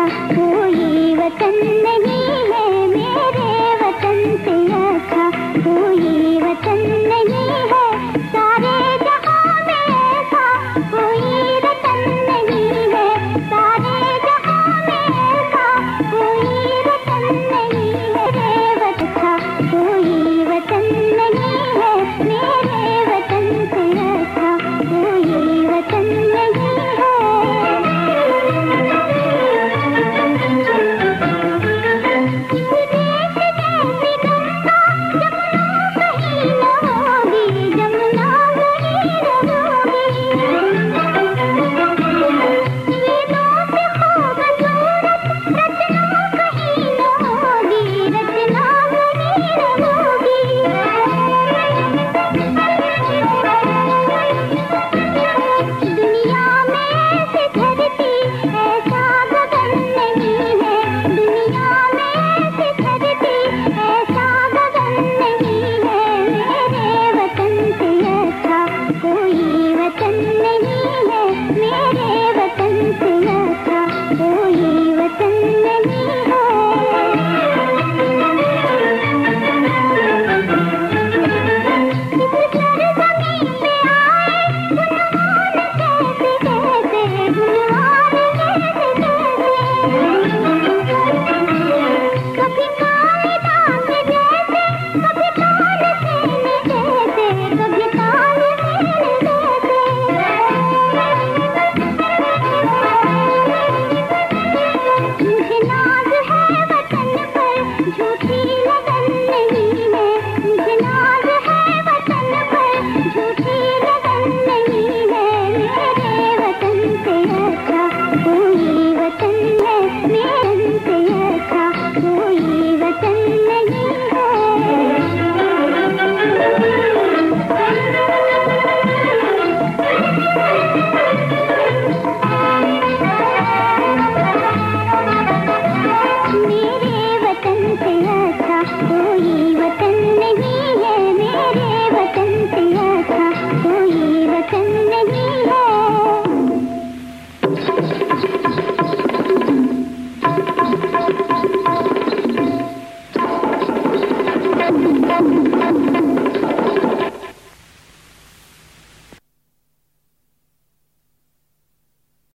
देखा कोई वतन नहीं